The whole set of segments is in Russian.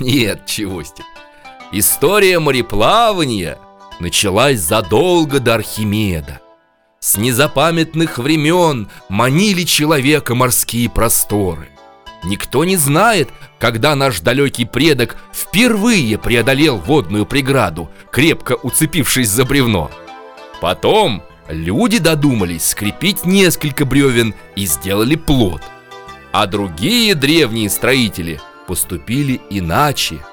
Нет, Чевостик История мореплавания началась задолго до Архимеда С незапамятных времен манили человека морские просторы Никто не знает, когда наш далекий предок впервые преодолел водную преграду, крепко уцепившись за бревно. Потом люди додумались скрепить несколько бревен и сделали плод. А другие древние строители поступили иначе.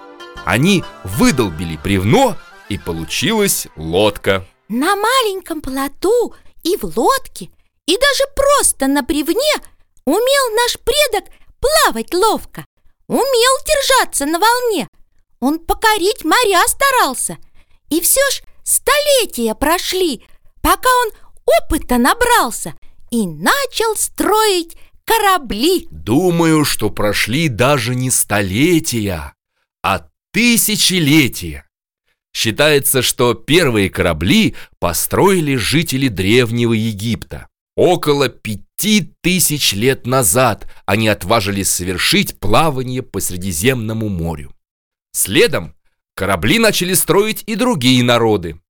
Они выдолбили бревно, и получилась лодка. На маленьком плоту и в лодке, и даже просто на бревне умел наш предок плавать ловко, умел держаться на волне. Он покорить моря старался. И все ж столетия прошли, пока он опыта набрался и начал строить корабли. Думаю, что прошли даже не столетия, а тысячелетия. Считается, что первые корабли построили жители Древнего Египта. Около пяти тысяч лет назад они отважились совершить плавание по Средиземному морю. Следом корабли начали строить и другие народы.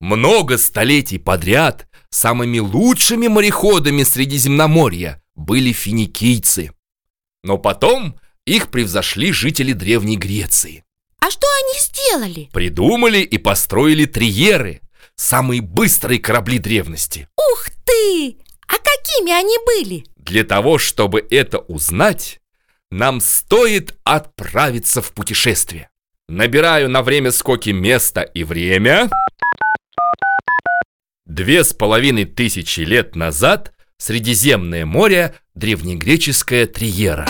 Много столетий подряд самыми лучшими мореходами Средиземноморья были финикийцы. Но потом их превзошли жители Древней Греции. А что они сделали? Придумали и построили триеры, самые быстрые корабли древности. Ух ты! А какими они были? Для того, чтобы это узнать, нам стоит отправиться в путешествие. Набираю на время скоки место и время. Две с половиной тысячи лет назад Средиземное море, древнегреческая Триера.